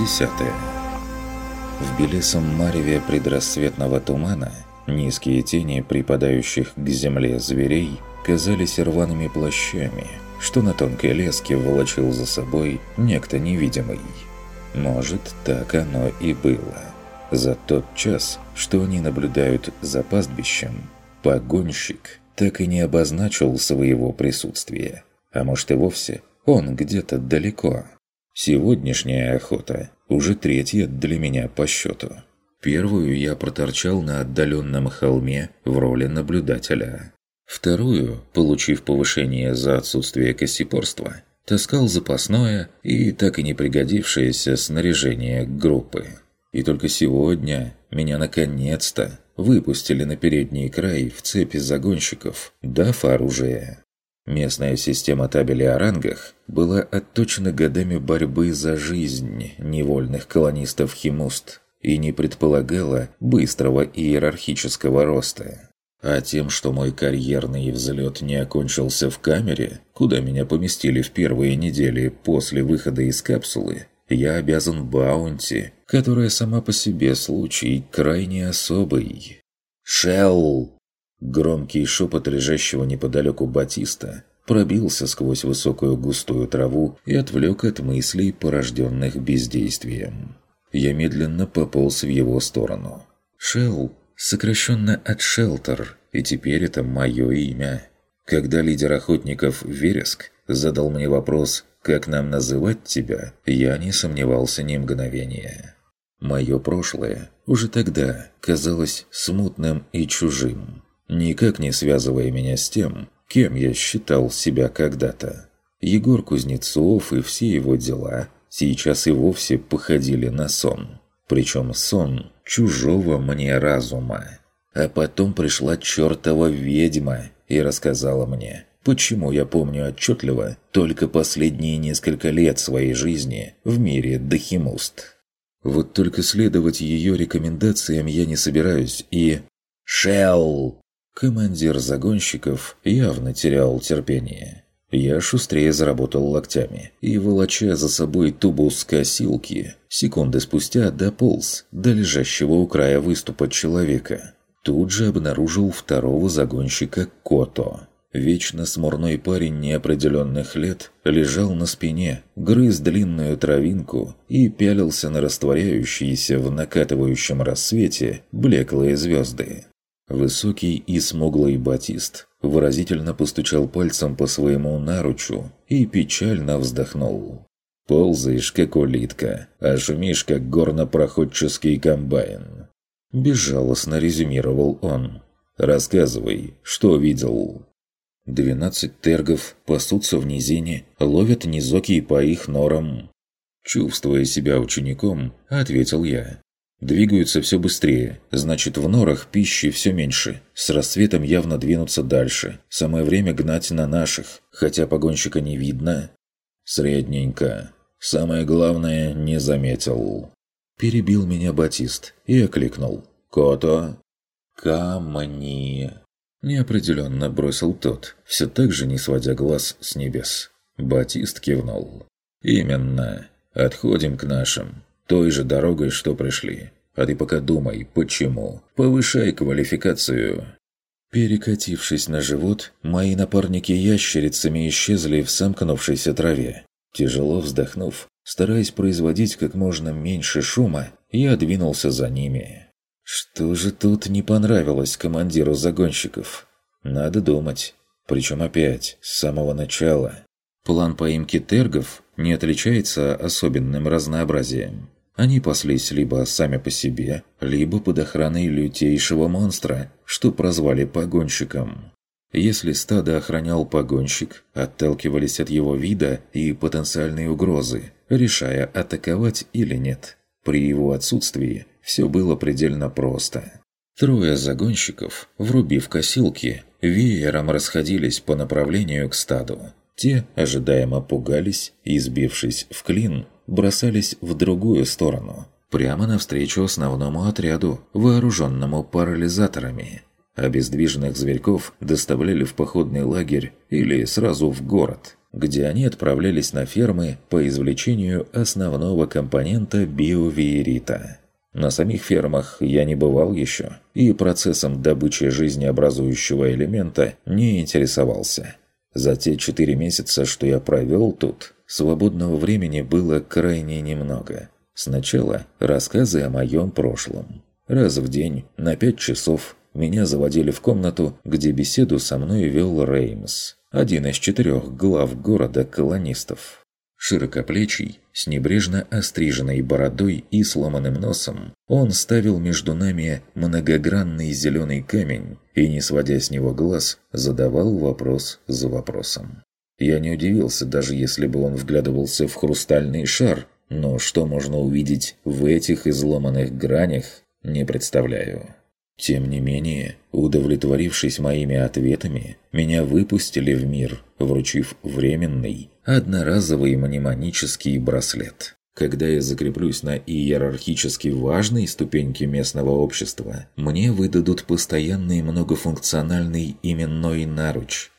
десятая. В белесом мареве предрассветного тумана низкие тени припадающих к земле зверей казались рваными плащами, что на тонкой леске волочил за собой некто невидимый. Может, так оно и было. За тот час, что они наблюдают за пастбищем, погонщик так и не обозначил своего присутствия. А может и вовсе он где-то далеко. Сегодняшняя охота уже третья для меня по счету. Первую я проторчал на отдаленном холме в роли наблюдателя. Вторую, получив повышение за отсутствие косипорства, таскал запасное и так и не пригодившееся снаряжение группы. И только сегодня меня наконец-то выпустили на передний край в цепи загонщиков, дав оружие. Местная система табели о рангах была отточена годами борьбы за жизнь невольных колонистов Химуст и не предполагала быстрого иерархического роста. А тем, что мой карьерный взлет не окончился в камере, куда меня поместили в первые недели после выхода из капсулы, я обязан баунти, которая сама по себе случай крайне особый. «Шелл!» Громкий шепот лежащего неподалеку Батиста пробился сквозь высокую густую траву и отвлек от мыслей, порожденных бездействием. Я медленно пополз в его сторону. «Шелл» сокращенно от «Шелтер», и теперь это мое имя. Когда лидер охотников Вереск задал мне вопрос «Как нам называть тебя?», я не сомневался ни мгновения. Мое прошлое уже тогда казалось смутным и чужим никак не связывая меня с тем, кем я считал себя когда-то. Егор Кузнецов и все его дела сейчас и вовсе походили на сон. Причем сон чужого мне разума. А потом пришла чертова ведьма и рассказала мне, почему я помню отчетливо только последние несколько лет своей жизни в мире Дахимуст. Вот только следовать ее рекомендациям я не собираюсь и... «Шелл!» Командир загонщиков явно терял терпение. Я шустрее заработал локтями и, волоча за собой тубус косилки, секунды спустя дополз до лежащего у края выступа человека. Тут же обнаружил второго загонщика Кото. Вечно смурной парень неопределенных лет лежал на спине, грыз длинную травинку и пялился на растворяющиеся в накатывающем рассвете блеклые звезды. Высокий и смуглый батист выразительно постучал пальцем по своему наручу и печально вздохнул. «Ползаешь, как улитка, а шумишь, как горнопроходческий комбайн». Безжалостно резюмировал он. «Рассказывай, что видел?» Двенадцать тергов пасутся в низине, ловят низоки по их норам. Чувствуя себя учеником, ответил я. Двигаются все быстрее, значит в норах пищи все меньше. С рассветом явно двинутся дальше. Самое время гнать на наших, хотя погонщика не видно. Средненько. Самое главное, не заметил. Перебил меня Батист и окликнул. «Кото?» «Камни!» Неопределенно бросил тот, все так же не сводя глаз с небес. Батист кивнул. «Именно. Отходим к нашим той же дорогой, что пришли. А ты пока думай, почему. Повышай квалификацию». Перекатившись на живот, мои напарники ящерицами исчезли в сомкнувшейся траве. Тяжело вздохнув, стараясь производить как можно меньше шума, я двинулся за ними. Что же тут не понравилось командиру загонщиков? Надо думать. Причем опять, с самого начала. План поимки тергов не отличается особенным разнообразием. Они паслись либо сами по себе, либо под охраной лютейшего монстра, что прозвали погонщиком. Если стадо охранял погонщик, отталкивались от его вида и потенциальной угрозы, решая атаковать или нет. При его отсутствии все было предельно просто. Трое загонщиков, врубив косилки, веером расходились по направлению к стаду. Те ожидаемо пугались и, сбившись в клин, бросались в другую сторону, прямо навстречу основному отряду, вооруженному парализаторами. Обездвиженных зверьков доставляли в походный лагерь или сразу в город. где они отправлялись на фермы по извлечению основного компонента биовиерита. На самих фермах я не бывал еще, и процессом добычи жизнеобразующего элемента не интересовался. За те четыре месяца, что я провел тут, свободного времени было крайне немного. Сначала рассказы о моем прошлом. Раз в день, на пять часов, меня заводили в комнату, где беседу со мной вел Реймс, один из четырех глав города колонистов. Широкоплечий, с небрежно остриженной бородой и сломанным носом, он ставил между нами многогранный зеленый камень и, не сводя с него глаз, задавал вопрос за вопросом. Я не удивился, даже если бы он вглядывался в хрустальный шар, но что можно увидеть в этих изломанных гранях, не представляю. Тем не менее, удовлетворившись моими ответами, меня выпустили в мир, вручив временный, одноразовый мнемонический браслет. Когда я закреплюсь на иерархически важной ступеньке местного общества, мне выдадут постоянный многофункциональный именной наруч.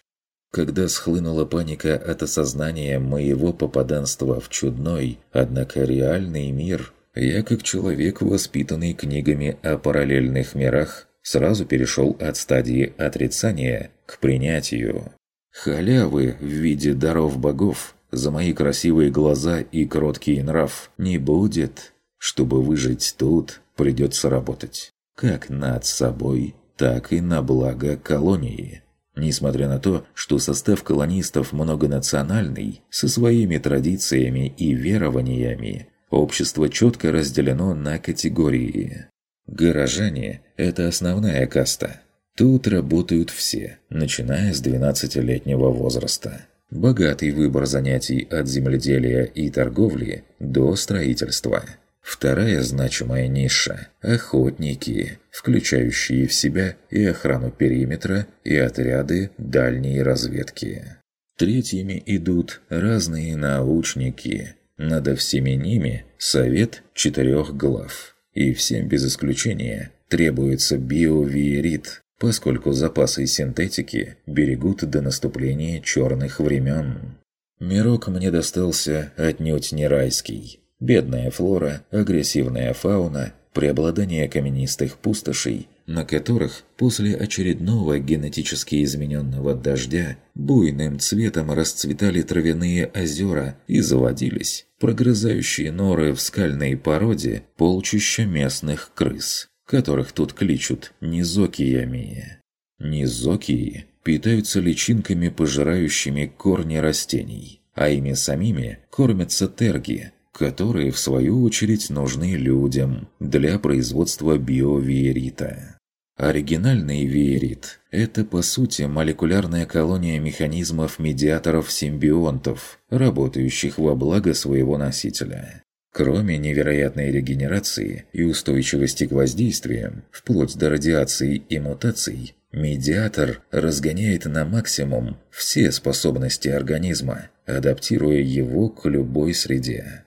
Когда схлынула паника от осознания моего попаданства в чудной, однако реальный мир – я, как человек, воспитанный книгами о параллельных мирах, сразу перешел от стадии отрицания к принятию. Халявы в виде даров богов за мои красивые глаза и кроткий нрав не будет. Чтобы выжить тут, придется работать. Как над собой, так и на благо колонии. Несмотря на то, что состав колонистов многонациональный, со своими традициями и верованиями, Общество четко разделено на категории. Горожане – это основная каста. Тут работают все, начиная с 12-летнего возраста. Богатый выбор занятий от земледелия и торговли до строительства. Вторая значимая ниша – охотники, включающие в себя и охрану периметра, и отряды дальней разведки. Третьими идут разные научники – над всеми ними совет четырех глав. И всем без исключения требуется биовиерит, поскольку запасы синтетики берегут до наступления черных времен. Мирок мне достался отнюдь не райский. Бедная флора, агрессивная фауна, преобладание каменистых пустошей на которых после очередного генетически измененного дождя буйным цветом расцветали травяные озера и заводились, прогрызающие норы в скальной породе полчища местных крыс, которых тут кличут низокиями. Низокии питаются личинками, пожирающими корни растений, а ими самими кормятся терги, которые, в свою очередь, нужны людям для производства биовиерита. Оригинальный веерит – это, по сути, молекулярная колония механизмов медиаторов-симбионтов, работающих во благо своего носителя. Кроме невероятной регенерации и устойчивости к воздействиям, вплоть до радиации и мутаций, медиатор разгоняет на максимум все способности организма, адаптируя его к любой среде.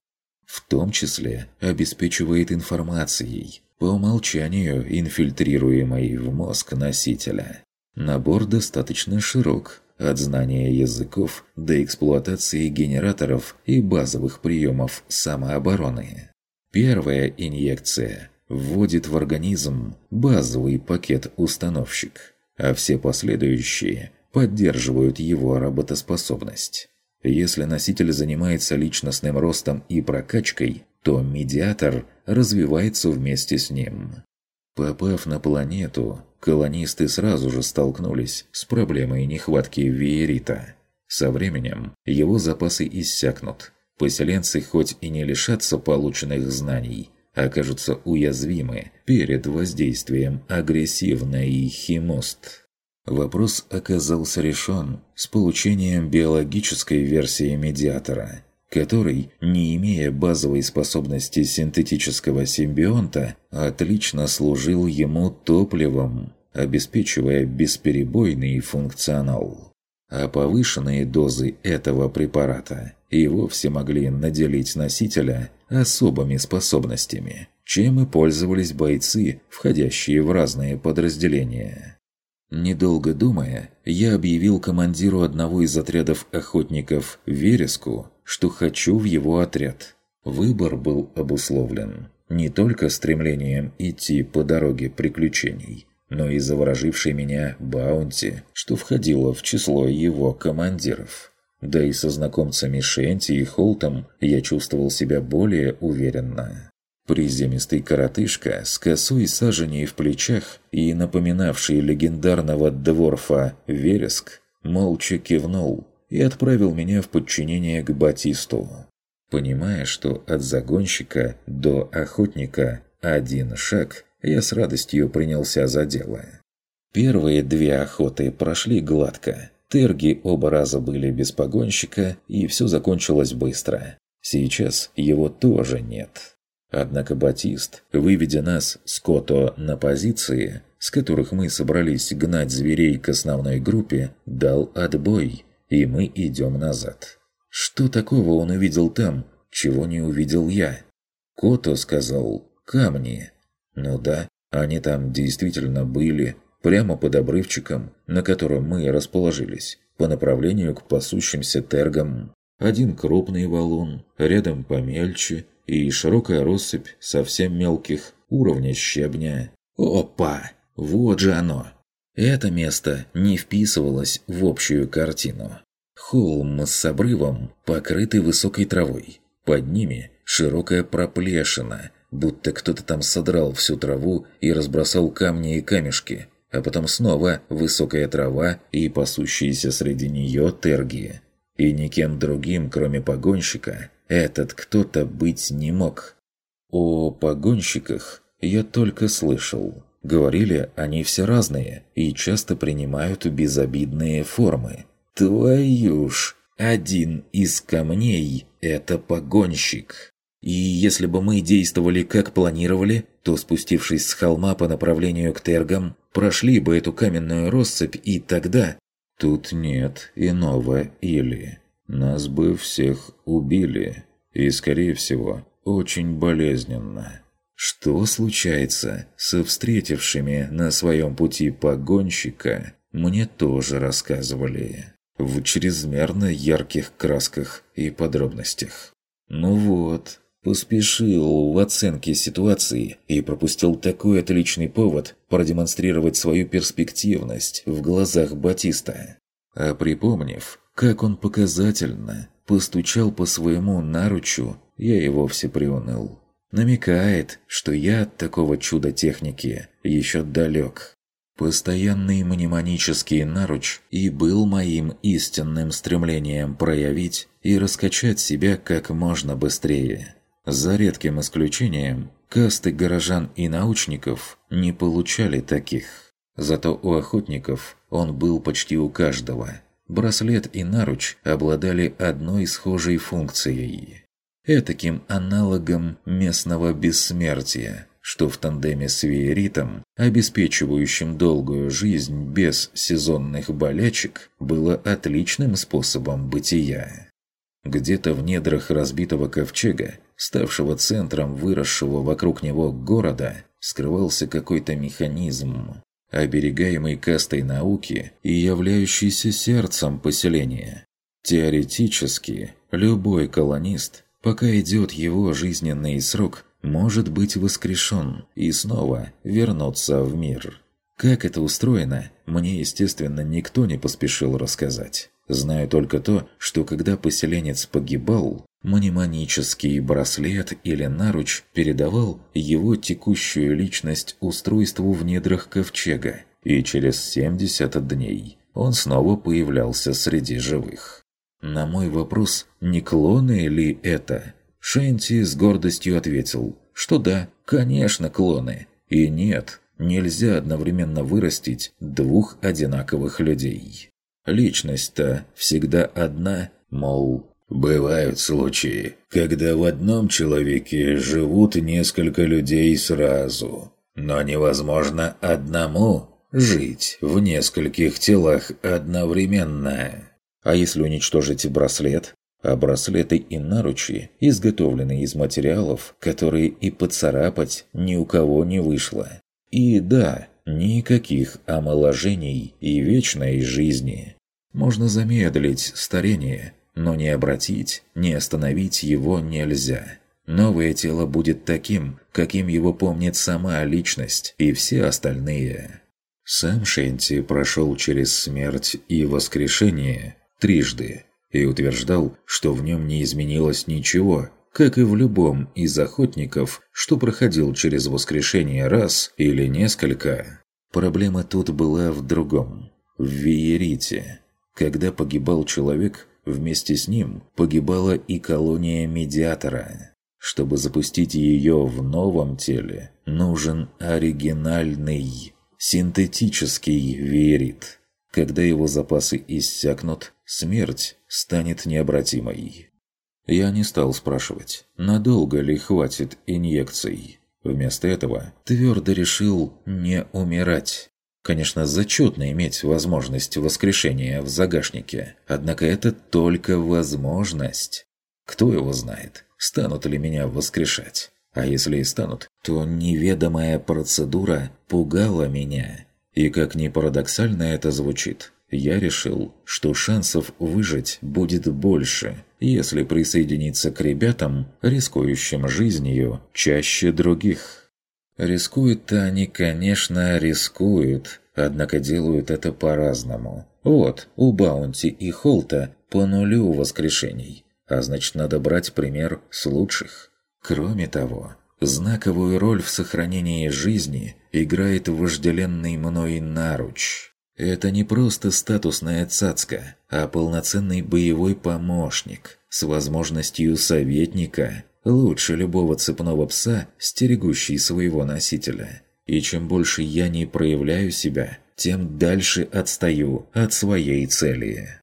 В том числе обеспечивает информацией, по умолчанию инфильтрируемый в мозг носителя. Набор достаточно широк, от знания языков до эксплуатации генераторов и базовых приемов самообороны. Первая инъекция вводит в организм базовый пакет-установщик, а все последующие поддерживают его работоспособность. Если носитель занимается личностным ростом и прокачкой, то медиатор развивается вместе с ним. Попав на планету, колонисты сразу же столкнулись с проблемой нехватки веерита. Со временем его запасы иссякнут. Поселенцы хоть и не лишатся полученных знаний, окажутся уязвимы перед воздействием агрессивной химост. Вопрос оказался решен с получением биологической версии медиатора – который, не имея базовой способности синтетического симбионта, отлично служил ему топливом, обеспечивая бесперебойный функционал. А повышенные дозы этого препарата и вовсе могли наделить носителя особыми способностями, чем и пользовались бойцы, входящие в разные подразделения. Недолго думая, я объявил командиру одного из отрядов охотников Вереску, что хочу в его отряд. Выбор был обусловлен не только стремлением идти по дороге приключений, но и заворожившей меня Баунти, что входило в число его командиров. Да и со знакомцами Шенти и Холтом я чувствовал себя более уверенно. Приземистый коротышка с косой саженей в плечах и напоминавший легендарного дворфа Вереск молча кивнул и отправил меня в подчинение к Батисту. Понимая, что от загонщика до охотника один шаг, я с радостью принялся за дело. Первые две охоты прошли гладко. Терги оба раза были без погонщика, и все закончилось быстро. Сейчас его тоже нет. Однако Батист, выведя нас с Кото на позиции, с которых мы собрались гнать зверей к основной группе, дал отбой, и мы идем назад. Что такого он увидел там, чего не увидел я? Кото сказал «камни». Ну да, они там действительно были, прямо под обрывчиком, на котором мы расположились, по направлению к пасущимся тергам. Один крупный валун, рядом помельче и широкая россыпь совсем мелких уровня щебня. Опа! Вот же оно! Это место не вписывалось в общую картину. Холм с обрывом, покрытый высокой травой. Под ними широкая проплешина, будто кто-то там содрал всю траву и разбросал камни и камешки, а потом снова высокая трава и пасущиеся среди нее терги. И никем другим, кроме погонщика, этот кто-то быть не мог. О погонщиках я только слышал. Говорили, они все разные и часто принимают безобидные формы. Твою ж, один из камней – это погонщик. И если бы мы действовали как планировали, то, спустившись с холма по направлению к Тергам, прошли бы эту каменную россыпь, и тогда... Тут нет иного «или». Нас бы всех убили. И, скорее всего, очень болезненно. Что случается со встретившими на своем пути погонщика, мне тоже рассказывали. В чрезмерно ярких красках и подробностях. Ну вот, Поспешил в оценке ситуации и пропустил такой отличный повод продемонстрировать свою перспективность в глазах Батиста. А припомнив, как он показательно постучал по своему наручу, я и вовсе приуныл. Намекает, что я от такого чуда техники еще далек. Постоянный мнемонический наруч и был моим истинным стремлением проявить и раскачать себя как можно быстрее. За редким исключением, касты горожан и научников не получали таких. Зато у охотников он был почти у каждого. Браслет и наруч обладали одной схожей функцией. Этаким аналогом местного бессмертия, что в тандеме с вееритом, обеспечивающим долгую жизнь без сезонных болячек, было отличным способом бытия. Где-то в недрах разбитого ковчега ставшего центром выросшего вокруг него города, скрывался какой-то механизм, оберегаемый кастой науки и являющийся сердцем поселения. Теоретически, любой колонист, пока идет его жизненный срок, может быть воскрешен и снова вернуться в мир. Как это устроено, мне, естественно, никто не поспешил рассказать. Знаю только то, что когда поселенец погибал, Мнемонический браслет или наруч передавал его текущую личность устройству в недрах ковчега, и через 70 дней он снова появлялся среди живых. На мой вопрос, не клоны ли это, Шенти с гордостью ответил, что да, конечно клоны, и нет, нельзя одновременно вырастить двух одинаковых людей. Личность-то всегда одна, мол, Бывают случаи, когда в одном человеке живут несколько людей сразу, но невозможно одному жить в нескольких телах одновременно. А если уничтожить браслет? А браслеты и наручи изготовлены из материалов, которые и поцарапать ни у кого не вышло. И да, никаких омоложений и вечной жизни. Можно замедлить старение, но не обратить, не остановить его нельзя. Новое тело будет таким, каким его помнит сама личность и все остальные. Сам Шенти прошел через смерть и воскрешение трижды и утверждал, что в нем не изменилось ничего, как и в любом из охотников, что проходил через воскрешение раз или несколько. Проблема тут была в другом. В Виерите. Когда погибал человек, вместе с ним погибала и колония Медиатора. Чтобы запустить ее в новом теле, нужен оригинальный, синтетический Виерит. Когда его запасы иссякнут, смерть станет необратимой. Я не стал спрашивать, надолго ли хватит инъекций. Вместо этого твердо решил не умирать. Конечно, зачетно иметь возможность воскрешения в загашнике, однако это только возможность. Кто его знает, станут ли меня воскрешать? А если и станут, то неведомая процедура пугала меня. И как ни парадоксально это звучит, я решил, что шансов выжить будет больше, если присоединиться к ребятам, рискующим жизнью чаще других. Рискуют-то они, конечно, рискуют, однако делают это по-разному. Вот, у Баунти и Холта по нулю воскрешений, а значит надо брать пример с лучших. Кроме того, знаковую роль в сохранении жизни играет вожделенный мной наруч. Это не просто статусная цацка, а полноценный боевой помощник с возможностью советника, лучше любого цепного пса, стерегущий своего носителя. И чем больше я не проявляю себя, тем дальше отстаю от своей цели.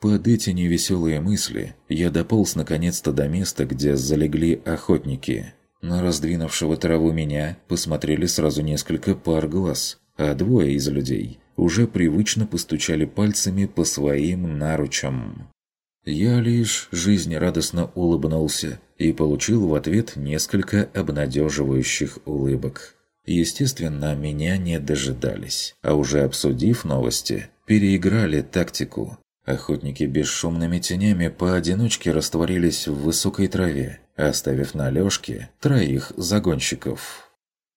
Под эти невеселые мысли я дополз наконец-то до места, где залегли охотники. На раздвинувшего траву меня посмотрели сразу несколько пар глаз, а двое из людей уже привычно постучали пальцами по своим наручам. Я лишь жизнерадостно улыбнулся и получил в ответ несколько обнадеживающих улыбок. Естественно, меня не дожидались, а уже обсудив новости, переиграли тактику. Охотники бесшумными тенями поодиночке растворились в высокой траве, оставив на лёжке троих загонщиков.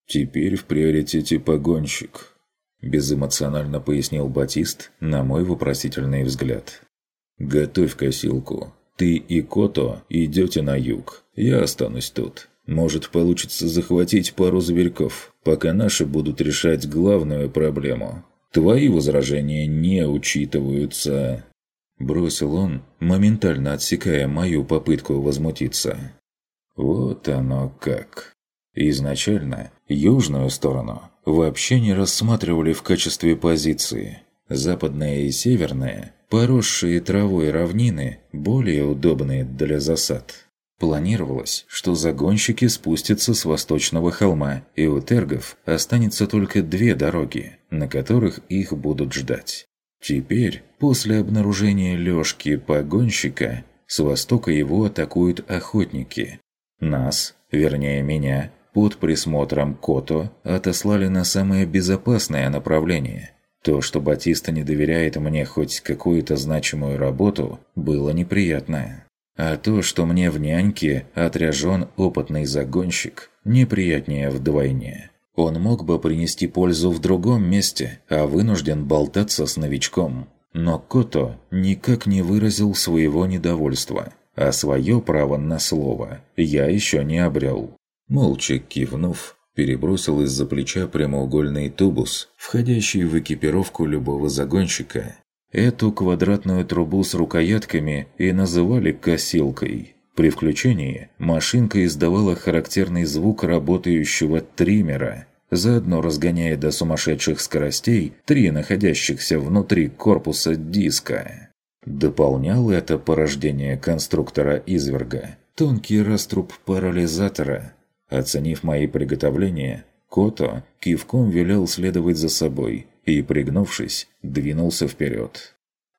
«Теперь в приоритете погонщик», Безэмоционально пояснил Батист на мой вопросительный взгляд. «Готовь косилку. Ты и Кото идете на юг. Я останусь тут. Может, получится захватить пару зверьков, пока наши будут решать главную проблему. Твои возражения не учитываются». Бросил он, моментально отсекая мою попытку возмутиться. «Вот оно как. Изначально южную сторону вообще не рассматривали в качестве позиции. Западная и северная, поросшие травой равнины, более удобные для засад. Планировалось, что загонщики спустятся с восточного холма, и у тергов останется только две дороги, на которых их будут ждать. Теперь, после обнаружения лёжки погонщика, с востока его атакуют охотники. Нас, вернее меня, под присмотром Кото отослали на самое безопасное направление. То, что Батиста не доверяет мне хоть какую-то значимую работу, было неприятно. А то, что мне в няньке отряжен опытный загонщик, неприятнее вдвойне. Он мог бы принести пользу в другом месте, а вынужден болтаться с новичком. Но Кото никак не выразил своего недовольства, а свое право на слово я еще не обрел. Молча кивнув, перебросил из-за плеча прямоугольный тубус, входящий в экипировку любого загонщика. Эту квадратную трубу с рукоятками и называли «косилкой». При включении машинка издавала характерный звук работающего триммера, заодно разгоняя до сумасшедших скоростей три находящихся внутри корпуса диска. Дополнял это порождение конструктора-изверга тонкий раструб парализатора, Оценив мои приготовления, Кото кивком велел следовать за собой и, пригнувшись, двинулся вперед.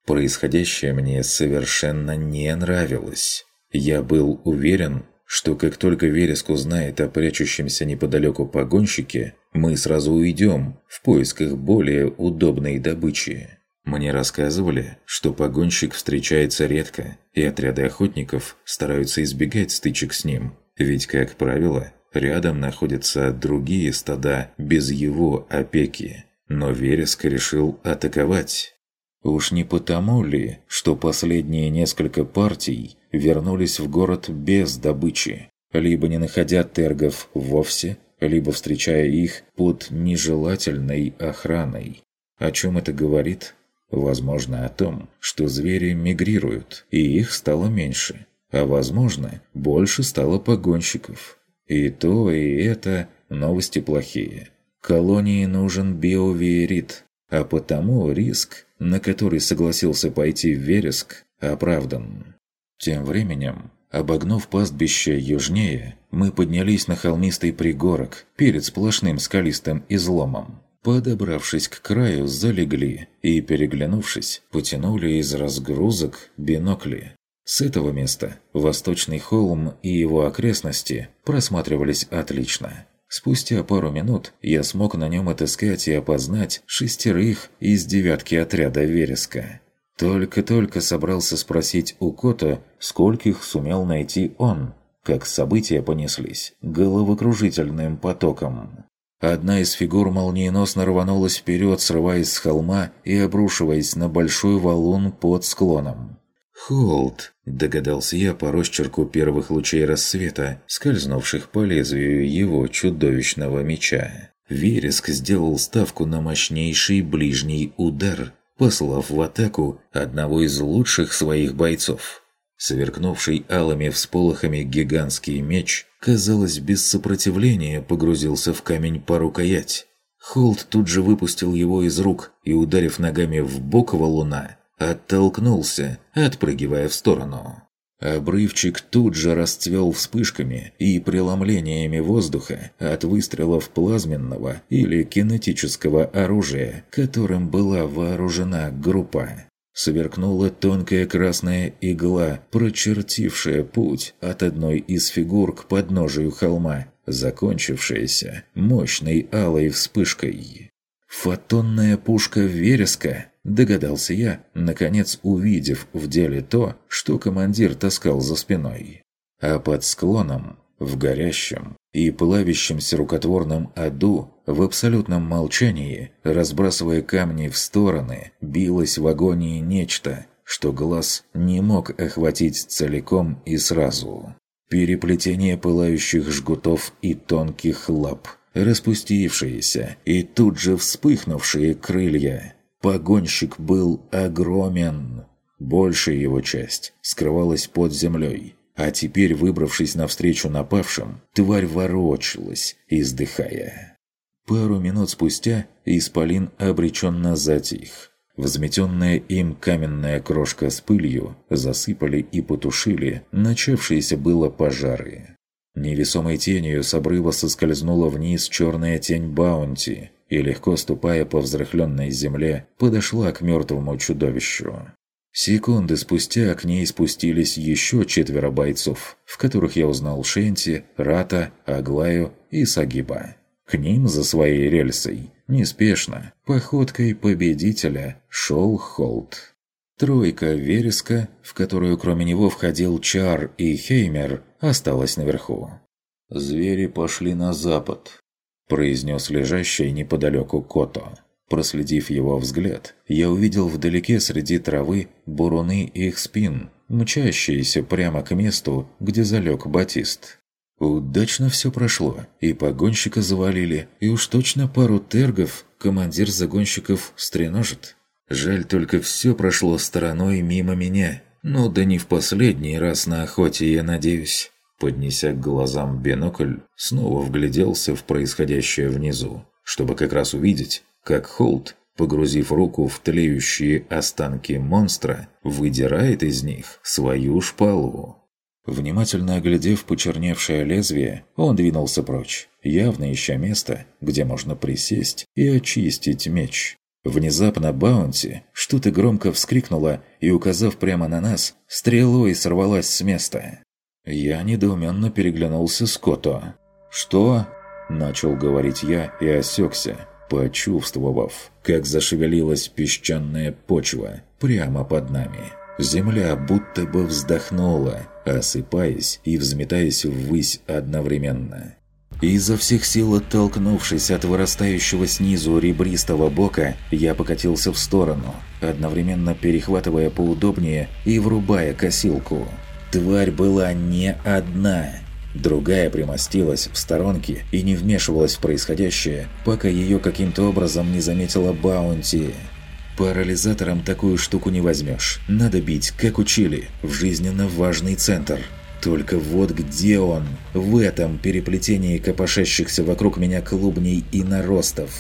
Происходящее мне совершенно не нравилось. Я был уверен, что как только Вереск узнает о прячущемся неподалеку погонщике, Мы сразу уйдем в поисках более удобной добычи. Мне рассказывали, что погонщик встречается редко, и отряды охотников стараются избегать стычек с ним, ведь, как правило, рядом находятся другие стада без его опеки. Но Вереск решил атаковать. Уж не потому ли, что последние несколько партий вернулись в город без добычи, либо не находя тергов вовсе, либо встречая их под нежелательной охраной. О чем это говорит? Возможно, о том, что звери мигрируют, и их стало меньше. А возможно, больше стало погонщиков. И то, и это новости плохие. Колонии нужен биовиерит, а потому риск, на который согласился пойти Вереск, оправдан. Тем временем, обогнув пастбище южнее, мы поднялись на холмистый пригорок перед сплошным скалистым изломом. Подобравшись к краю, залегли и, переглянувшись, потянули из разгрузок бинокли. С этого места Восточный холм и его окрестности просматривались отлично. Спустя пару минут я смог на нем отыскать и опознать шестерых из девятки отряда Вереска. Только-только собрался спросить у Кота, скольких сумел найти он, как события понеслись головокружительным потоком. Одна из фигур молниеносно рванулась вперед, срываясь с холма и обрушиваясь на большой валун под склоном. «Холд!» – догадался я по росчерку первых лучей рассвета, скользнувших по лезвию его чудовищного меча. Вереск сделал ставку на мощнейший ближний удар, послав в атаку одного из лучших своих бойцов. Сверкнувший алыми всполохами гигантский меч, казалось, без сопротивления погрузился в камень по рукоять. Холд тут же выпустил его из рук и, ударив ногами в бок валуна, оттолкнулся, отпрыгивая в сторону. Обрывчик тут же расцвел вспышками и преломлениями воздуха от выстрелов плазменного или кинетического оружия, которым была вооружена группа. Сверкнула тонкая красная игла, прочертившая путь от одной из фигур к подножию холма, закончившаяся мощной алой вспышкой. «Фотонная пушка вереска!» – догадался я, наконец увидев в деле то, что командир таскал за спиной. А под склоном, в горящем и плавящемся рукотворном аду, в абсолютном молчании, разбрасывая камни в стороны, билось в агонии нечто, что глаз не мог охватить целиком и сразу. Переплетение пылающих жгутов и тонких лап – распустившиеся и тут же вспыхнувшие крылья. Погонщик был огромен. Большая его часть скрывалась под землей, а теперь, выбравшись навстречу напавшим, тварь ворочалась, издыхая. Пару минут спустя Исполин обреченно затих. Взметенная им каменная крошка с пылью засыпали и потушили начавшиеся было пожары. Невесомой тенью с обрыва соскользнула вниз черная тень Баунти и, легко ступая по взрыхленной земле, подошла к мертвому чудовищу. Секунды спустя к ней спустились еще четверо бойцов, в которых я узнал Шенти, Рата, Аглаю и Сагиба. К ним за своей рельсой, неспешно, походкой победителя, шел Холт. Тройка вереска, в которую кроме него входил Чар и Хеймер, осталась наверху. «Звери пошли на запад», – произнес лежащий неподалеку Кото. Проследив его взгляд, я увидел вдалеке среди травы буруны их спин, мчащиеся прямо к месту, где залег Батист. Удачно все прошло, и погонщика завалили, и уж точно пару тергов командир загонщиков стреножит. Жаль только все прошло стороной мимо меня. Ну да не в последний раз на охоте, я надеюсь. Поднеся к глазам бинокль, снова вгляделся в происходящее внизу, чтобы как раз увидеть, как Холт, погрузив руку в тлеющие останки монстра, выдирает из них свою шпалу. Внимательно оглядев почерневшее лезвие, он двинулся прочь, явно ища место, где можно присесть и очистить меч. Внезапно Баунти что-то громко вскрикнула и, указав прямо на нас, стрелой сорвалась с места. Я недоуменно переглянулся с Кото. «Что?» Начал говорить я и осекся, почувствовав, как зашевелилась песчаная почва прямо под нами. Земля будто бы вздохнула, осыпаясь и взметаясь ввысь одновременно. Изо всех сил оттолкнувшись от вырастающего снизу ребристого бока, я покатился в сторону, одновременно перехватывая поудобнее и врубая косилку. Тварь была не одна. Другая примостилась в сторонке и не вмешивалась в происходящее, пока ее каким-то образом не заметила Баунти. Парализатором такую штуку не возьмешь. Надо бить, как учили, в жизненно важный центр. Только вот где он? В этом переплетении копошащихся вокруг меня клубней и наростов.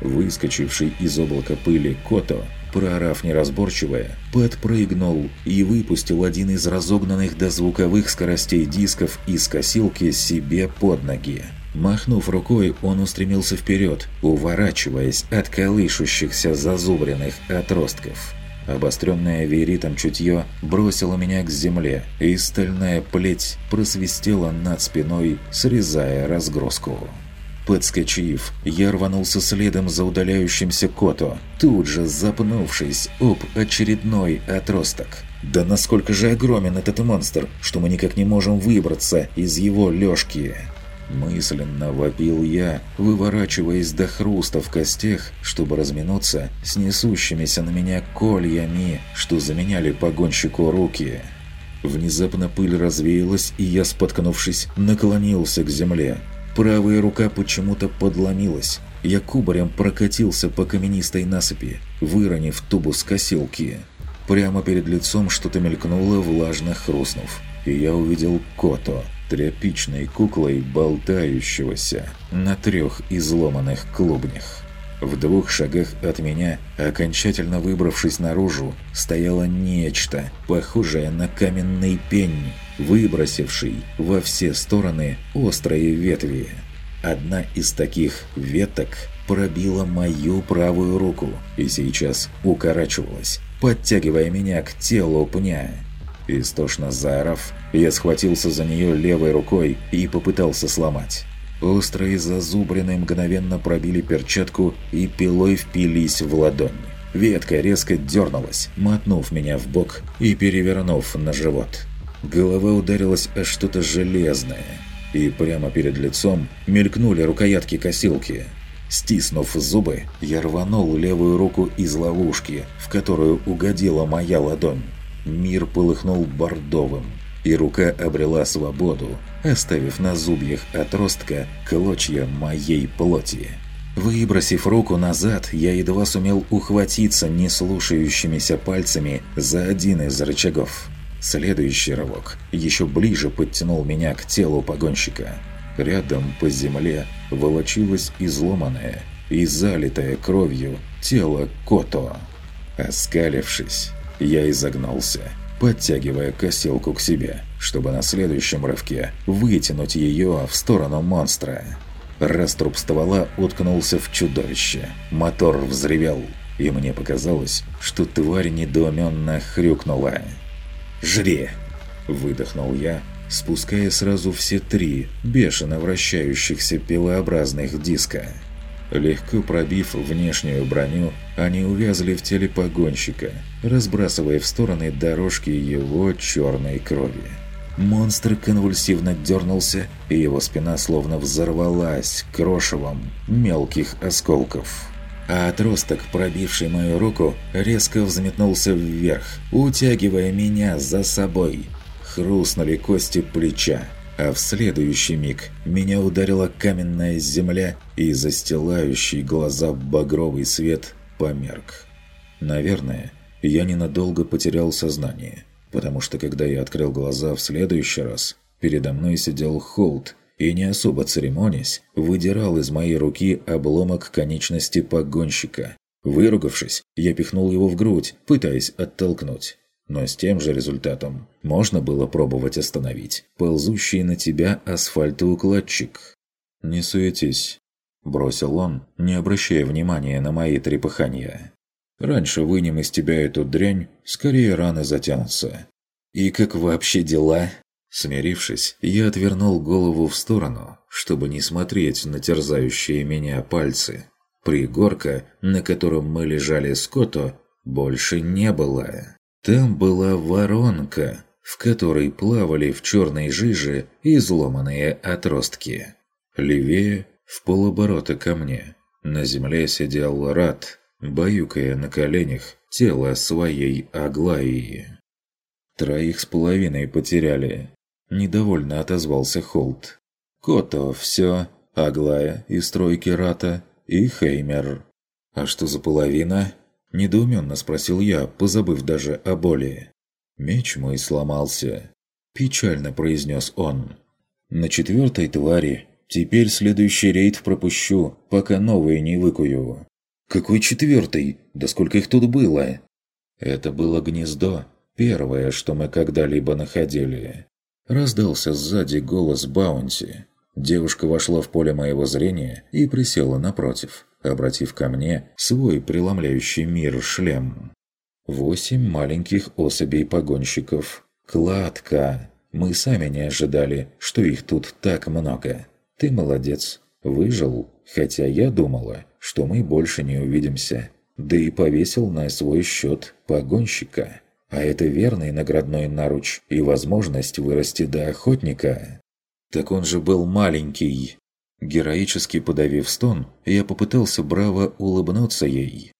Выскочивший из облака пыли Кото, проорав неразборчивое, подпрыгнул и выпустил один из разогнанных до звуковых скоростей дисков из косилки себе под ноги. Махнув рукой, он устремился вперед, уворачиваясь от колышущихся зазубренных отростков. Обостренное веритом чутье бросило меня к земле, и стальная плеть просвистела над спиной, срезая разгрузку. Подскочив, я рванулся следом за удаляющимся Кото, тут же запнувшись об очередной отросток. Да насколько же огромен этот монстр, что мы никак не можем выбраться из его лёжки. Мысленно вопил я, выворачиваясь до хруста в костях, чтобы разминуться с несущимися на меня кольями, что заменяли погонщику руки. Внезапно пыль развеялась, и я, споткнувшись, наклонился к земле. Правая рука почему-то подломилась. Я кубарем прокатился по каменистой насыпи, выронив тубу с косилки. Прямо перед лицом что-то мелькнуло, влажно хрустнув. И я увидел Кото – тряпичной куклой болтающегося на трех изломанных клубнях. В двух шагах от меня, окончательно выбравшись наружу, стояло нечто, похожее на каменный пень, выбросивший во все стороны острые ветви. Одна из таких веток пробила мою правую руку и сейчас укорачивалась, подтягивая меня к телу пня. Истошно заорав, я схватился за нее левой рукой и попытался сломать. Острые зазубрины мгновенно пробили перчатку и пилой впились в ладонь. Ветка резко дернулась, мотнув меня в бок и перевернув на живот. Голова ударилась о что-то железное, и прямо перед лицом мелькнули рукоятки косилки. Стиснув зубы, я рванул левую руку из ловушки, в которую угодила моя ладонь. Мир полыхнул бордовым, и рука обрела свободу, оставив на зубьях отростка клочья моей плоти. Выбросив руку назад, я едва сумел ухватиться неслушающимися пальцами за один из рычагов. Следующий рывок еще ближе подтянул меня к телу погонщика. Рядом по земле волочилось изломанное и залитое кровью тело Кото. Оскалившись, я изогнулся, подтягивая косилку к себе, чтобы на следующем рывке вытянуть ее в сторону монстра. Раструб ствола уткнулся в чудовище. Мотор взревел, и мне показалось, что тварь недоуменно хрюкнула. «Жри!» – выдохнул я, спуская сразу все три бешено вращающихся пилообразных диска. Легко пробив внешнюю броню, они увязли в теле погонщика, разбрасывая в стороны дорожки его черной крови. Монстр конвульсивно дернулся, и его спина словно взорвалась крошевом мелких осколков. А отросток, пробивший мою руку, резко взметнулся вверх, утягивая меня за собой. Хрустнули кости плеча, а в следующий миг меня ударила каменная земля и застилающий глаза багровый свет померк. Наверное, я ненадолго потерял сознание, потому что когда я открыл глаза в следующий раз, передо мной сидел Холт и, не особо церемонясь, выдирал из моей руки обломок конечности погонщика. Выругавшись, я пихнул его в грудь, пытаясь оттолкнуть. Но с тем же результатом можно было пробовать остановить ползущий на тебя асфальтоукладчик. «Не суетись», – бросил он, не обращая внимания на мои трепыхания. «Раньше вынем из тебя эту дрянь, скорее раны затянутся». «И как вообще дела?» Смирившись, я отвернул голову в сторону, чтобы не смотреть на терзающие меня пальцы. Пригорка, на котором мы лежали с Кото, больше не было. Там была воронка, в которой плавали в черной жиже изломанные отростки. Левее, в полоборота ко мне, на земле сидел Рат, баюкая на коленях тело своей Аглаи. «Троих с половиной потеряли», – недовольно отозвался Холт. «Кото все, Аглая из стройки Рата и Хеймер». «А что за половина?» – недоуменно спросил я, позабыв даже о боли. «Меч мой сломался», – печально произнес он. «На четвертой твари. Теперь следующий рейд пропущу, пока новые не выкую». «Какой четвертый? Да сколько их тут было?» Это было гнездо, первое, что мы когда-либо находили. Раздался сзади голос Баунти. Девушка вошла в поле моего зрения и присела напротив, обратив ко мне свой преломляющий мир шлем. Восемь маленьких особей погонщиков. Кладка. Мы сами не ожидали, что их тут так много. Ты молодец. Выжил, хотя я думала, что мы больше не увидимся. Да и повесил на свой счет погонщика. А это верный наградной наруч и возможность вырасти до охотника. Так он же был маленький. Героически подавив стон, я попытался браво улыбнуться ей.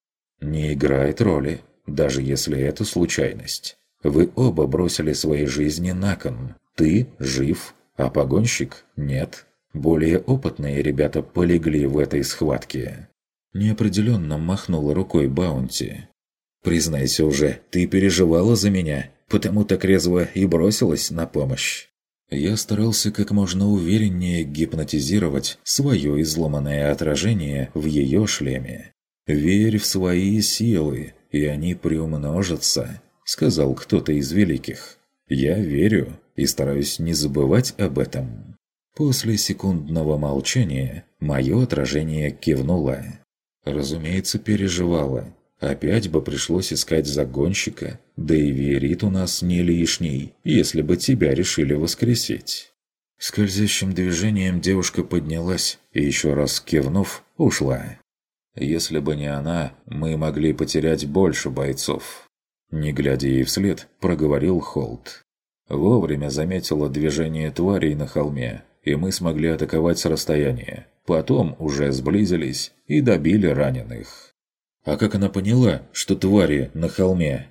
Не играет роли, даже если это случайность. Вы оба бросили свои жизни на кон. Ты жив, а погонщик нет. Более опытные ребята полегли в этой схватке. Неопределенно махнула рукой Баунти. «Признайся уже, ты переживала за меня, потому так резво и бросилась на помощь». Я старался как можно увереннее гипнотизировать свое изломанное отражение в ее шлеме. «Верь в свои силы, и они приумножатся», — сказал кто-то из великих. «Я верю и стараюсь не забывать об этом». После секундного молчания мое отражение кивнуло. Разумеется, переживала. Опять бы пришлось искать загонщика, да и верит у нас не лишний, если бы тебя решили воскресить. Скользящим движением девушка поднялась и еще раз кивнув, ушла. Если бы не она, мы могли потерять больше бойцов. Не глядя ей вслед, проговорил Холт. Вовремя заметила движение тварей на холме, и мы смогли атаковать с расстояния. Потом уже сблизились и добили раненых. А как она поняла, что твари на холме?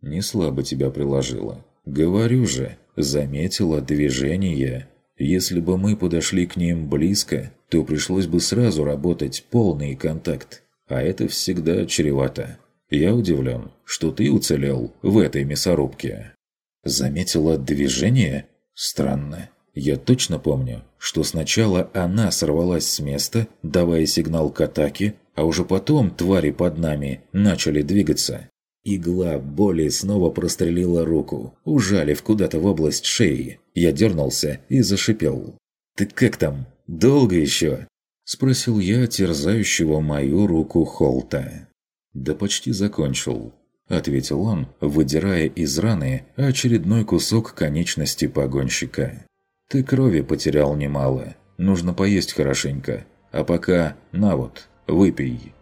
Не слабо тебя приложила. Говорю же, заметила движение. Если бы мы подошли к ним близко, то пришлось бы сразу работать полный контакт. А это всегда чревато. Я удивлен, что ты уцелел в этой мясорубке. Заметила движение? Странно. Я точно помню, что сначала она сорвалась с места, давая сигнал к атаке, а уже потом твари под нами начали двигаться. Игла боли снова прострелила руку, ужалив куда-то в область шеи. Я дернулся и зашипел. «Ты как там? Долго еще?» Спросил я терзающего мою руку Холта. «Да почти закончил», — ответил он, выдирая из раны очередной кусок конечности погонщика. Ты крови потерял немало. Нужно поесть хорошенько. А пока, на вот, выпей».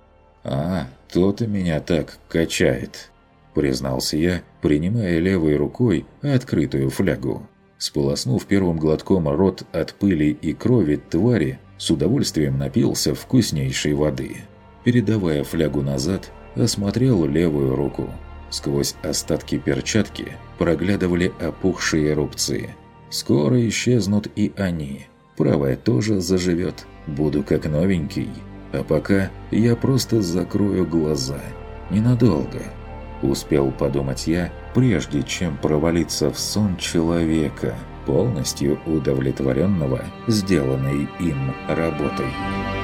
«А, то-то меня так качает», – признался я, принимая левой рукой открытую флягу. Сполоснув первым глотком рот от пыли и крови твари, с удовольствием напился вкуснейшей воды. Передавая флягу назад, осмотрел левую руку. Сквозь остатки перчатки проглядывали опухшие рубцы – Скоро исчезнут и они. Правая тоже заживет. Буду как новенький. А пока я просто закрою глаза. Ненадолго. Успел подумать я, прежде чем провалиться в сон человека, полностью удовлетворенного сделанной им работой.